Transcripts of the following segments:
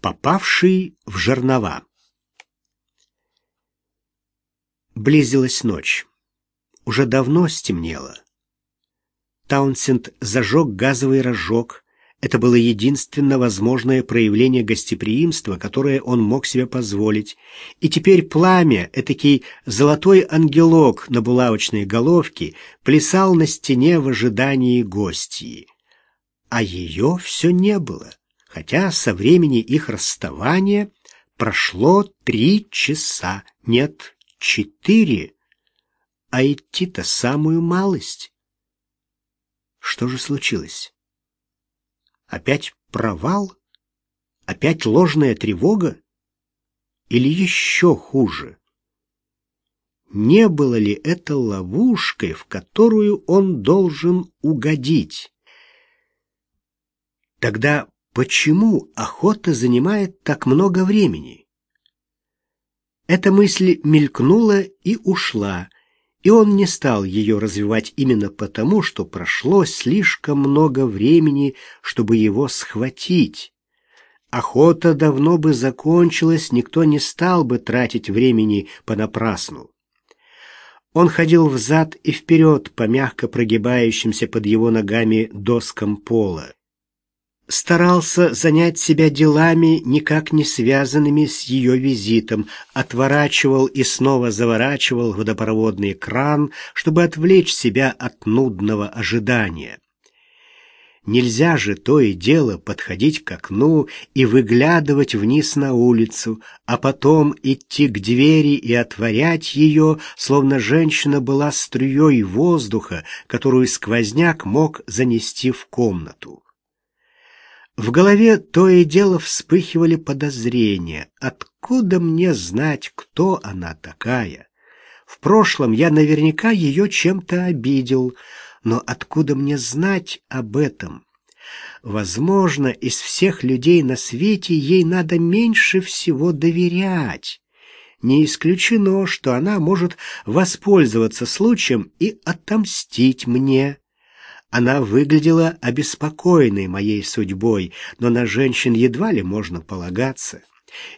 Попавший в жернова. Близилась ночь. Уже давно стемнело. Таунсенд зажег газовый разжог. Это было единственно возможное проявление гостеприимства, которое он мог себе позволить. И теперь пламя, этакий золотой ангелок на булавочной головке, плясал на стене в ожидании гостьи. А ее все не было хотя со времени их расставания прошло три часа, нет, четыре, а идти-то самую малость. Что же случилось? Опять провал? Опять ложная тревога? Или еще хуже? Не было ли это ловушкой, в которую он должен угодить? Тогда Почему охота занимает так много времени? Эта мысль мелькнула и ушла, и он не стал ее развивать именно потому, что прошло слишком много времени, чтобы его схватить. Охота давно бы закончилась, никто не стал бы тратить времени понапрасну. Он ходил взад и вперед по мягко прогибающимся под его ногами доскам пола старался занять себя делами, никак не связанными с ее визитом, отворачивал и снова заворачивал водопроводный кран, чтобы отвлечь себя от нудного ожидания. Нельзя же то и дело подходить к окну и выглядывать вниз на улицу, а потом идти к двери и отворять ее, словно женщина была струей воздуха, которую сквозняк мог занести в комнату. В голове то и дело вспыхивали подозрения. Откуда мне знать, кто она такая? В прошлом я наверняка ее чем-то обидел, но откуда мне знать об этом? Возможно, из всех людей на свете ей надо меньше всего доверять. Не исключено, что она может воспользоваться случаем и отомстить мне. Она выглядела обеспокоенной моей судьбой, но на женщин едва ли можно полагаться.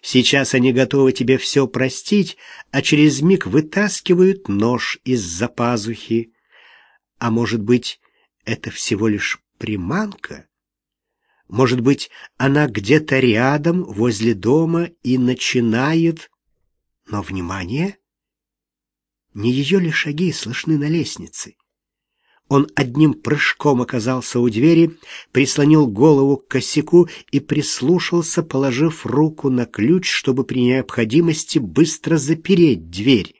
Сейчас они готовы тебе все простить, а через миг вытаскивают нож из-за пазухи. А может быть, это всего лишь приманка? Может быть, она где-то рядом, возле дома, и начинает... Но, внимание! Не ее ли шаги слышны на лестнице? Он одним прыжком оказался у двери, прислонил голову к косяку и прислушался, положив руку на ключ, чтобы при необходимости быстро запереть дверь.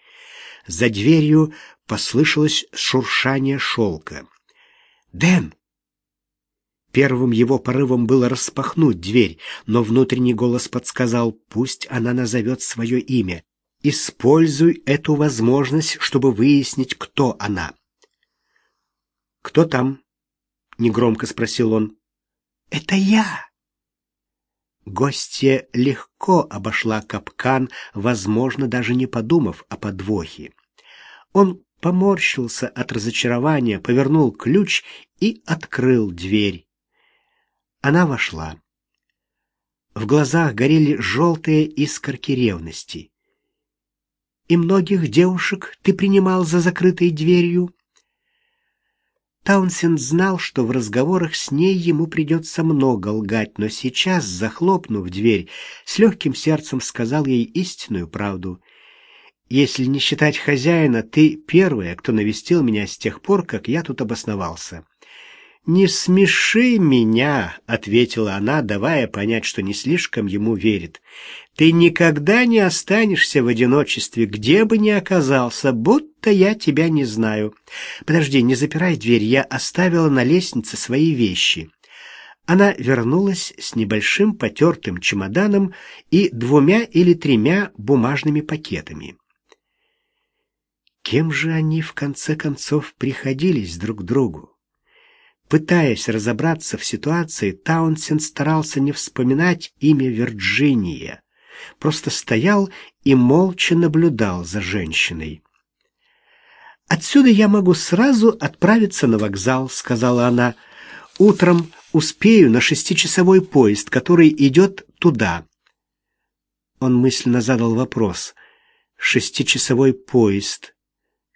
За дверью послышалось шуршание шелка. «Дэн!» Первым его порывом было распахнуть дверь, но внутренний голос подсказал, пусть она назовет свое имя. «Используй эту возможность, чтобы выяснить, кто она». «Кто там?» — негромко спросил он. «Это я!» Гостья легко обошла капкан, возможно, даже не подумав о подвохе. Он поморщился от разочарования, повернул ключ и открыл дверь. Она вошла. В глазах горели желтые искорки ревности. «И многих девушек ты принимал за закрытой дверью?» Таунсенд знал, что в разговорах с ней ему придется много лгать, но сейчас, захлопнув дверь, с легким сердцем сказал ей истинную правду. «Если не считать хозяина, ты первая, кто навестил меня с тех пор, как я тут обосновался». «Не смеши меня», — ответила она, давая понять, что не слишком ему верит. «Ты никогда не останешься в одиночестве, где бы ни оказался, будто я тебя не знаю. Подожди, не запирай дверь, я оставила на лестнице свои вещи». Она вернулась с небольшим потертым чемоданом и двумя или тремя бумажными пакетами. Кем же они, в конце концов, приходились друг другу? Пытаясь разобраться в ситуации, Таунсен старался не вспоминать имя Вирджиния. Просто стоял и молча наблюдал за женщиной. «Отсюда я могу сразу отправиться на вокзал», — сказала она. «Утром успею на шестичасовой поезд, который идет туда. Он мысленно задал вопрос. Шестичасовой поезд,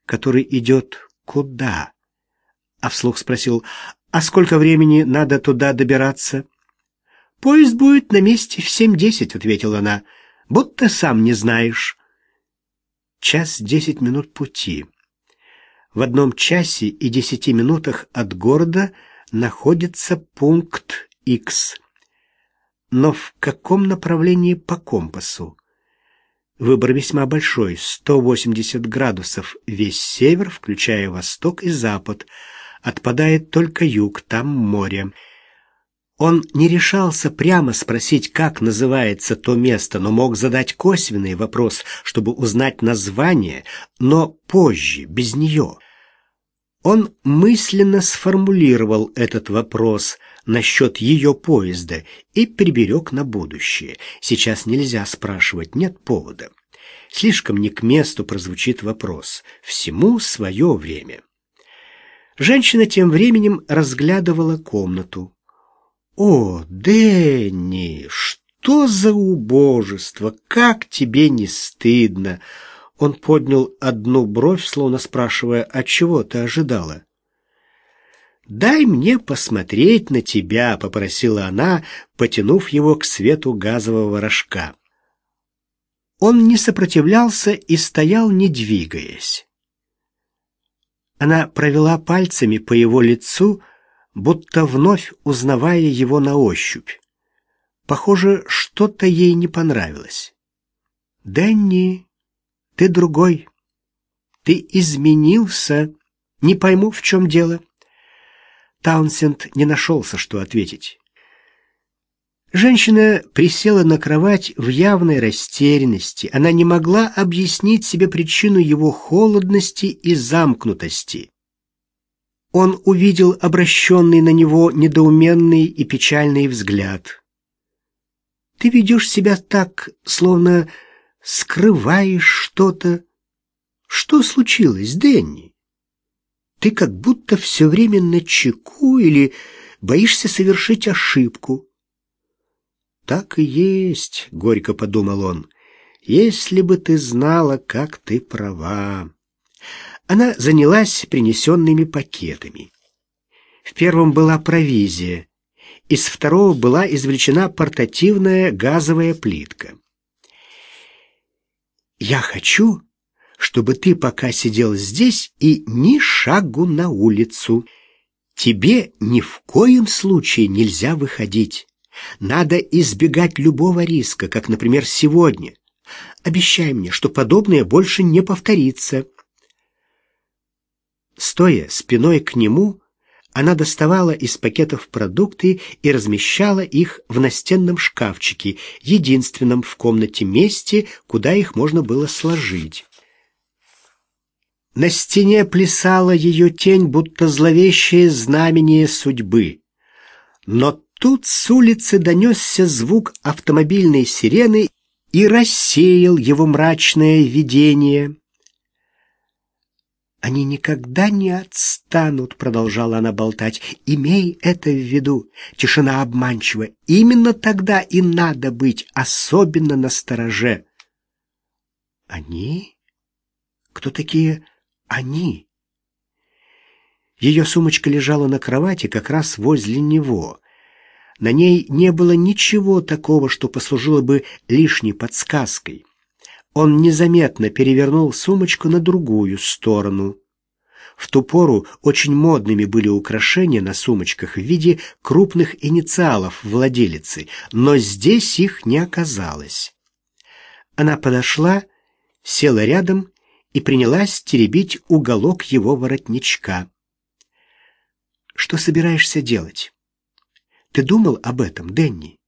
который идет куда? А вслух спросил, а сколько времени надо туда добираться? Поезд будет на месте в семь десять, ответила она, будто сам не знаешь. Час десять минут пути. В одном часе и десяти минутах от города находится пункт X. Но в каком направлении по компасу? Выбор весьма большой — 180 градусов, весь север, включая восток и запад. Отпадает только юг, там море. Он не решался прямо спросить, как называется то место, но мог задать косвенный вопрос, чтобы узнать название, но позже, без нее. Он мысленно сформулировал этот вопрос насчет ее поезда и приберег на будущее. Сейчас нельзя спрашивать, нет повода. Слишком не к месту прозвучит вопрос. Всему свое время. Женщина тем временем разглядывала комнату. «О, Дэнни, что за убожество! Как тебе не стыдно!» Он поднял одну бровь, словно спрашивая, «А чего ты ожидала?» «Дай мне посмотреть на тебя», — попросила она, потянув его к свету газового рожка. Он не сопротивлялся и стоял, не двигаясь. Она провела пальцами по его лицу, будто вновь узнавая его на ощупь. Похоже, что-то ей не понравилось. «Дэнни, ты другой. Ты изменился. Не пойму, в чем дело. Таунсенд не нашелся, что ответить. Женщина присела на кровать в явной растерянности. Она не могла объяснить себе причину его холодности и замкнутости. Он увидел обращенный на него недоуменный и печальный взгляд. «Ты ведешь себя так, словно скрываешь что-то. Что случилось, Дэнни? Ты как будто все время на чеку или боишься совершить ошибку. Так и есть, горько подумал он. Если бы ты знала, как ты права. Она занялась принесенными пакетами. В первом была провизия, из второго была извлечена портативная газовая плитка. Я хочу, чтобы ты пока сидел здесь и ни шагу на улицу. Тебе ни в коем случае нельзя выходить. Надо избегать любого риска, как, например, сегодня. Обещай мне, что подобное больше не повторится. Стоя спиной к нему, она доставала из пакетов продукты и размещала их в настенном шкафчике, единственном в комнате месте, куда их можно было сложить. На стене плясала ее тень, будто зловещее знамение судьбы. Но тут с улицы донесся звук автомобильной сирены и рассеял его мрачное видение. Они никогда не отстанут, продолжала она болтать. Имей это в виду. Тишина обманчива. Именно тогда и надо быть особенно настороже. Они? Кто такие они? Ее сумочка лежала на кровати как раз возле него. На ней не было ничего такого, что послужило бы лишней подсказкой. Он незаметно перевернул сумочку на другую сторону. В ту пору очень модными были украшения на сумочках в виде крупных инициалов владелицы, но здесь их не оказалось. Она подошла, села рядом и принялась теребить уголок его воротничка. «Что собираешься делать? Ты думал об этом, Денни?»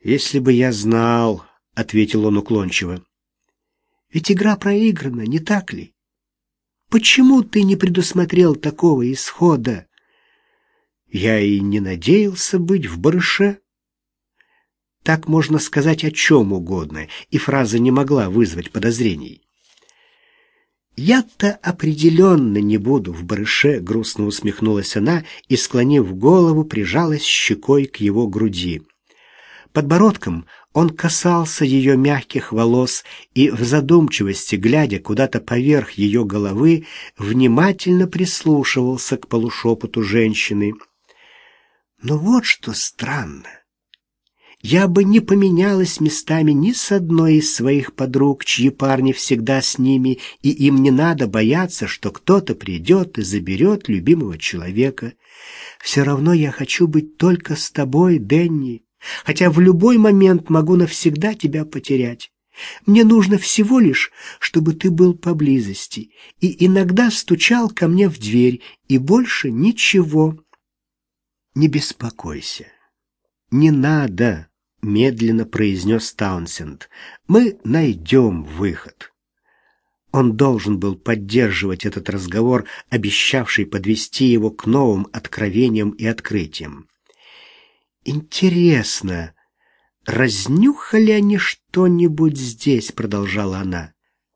«Если бы я знал», ответил он уклончиво. Ведь игра проиграна, не так ли? Почему ты не предусмотрел такого исхода? Я и не надеялся быть в барыше. Так можно сказать о чем угодно, и фраза не могла вызвать подозрений. «Я-то определенно не буду в барыше», — грустно усмехнулась она и, склонив голову, прижалась щекой к его груди. Подбородком он касался ее мягких волос и в задумчивости, глядя куда-то поверх ее головы, внимательно прислушивался к полушепоту женщины. Но вот что странно. Я бы не поменялась местами ни с одной из своих подруг, чьи парни всегда с ними, и им не надо бояться, что кто-то придет и заберет любимого человека. Все равно я хочу быть только с тобой, Денни, хотя в любой момент могу навсегда тебя потерять. Мне нужно всего лишь, чтобы ты был поблизости и иногда стучал ко мне в дверь, и больше ничего. Не беспокойся. Не надо медленно произнес Таунсенд. Мы найдем выход. Он должен был поддерживать этот разговор, обещавший подвести его к новым откровениям и открытиям. Интересно, разнюхали они что-нибудь здесь, продолжала она.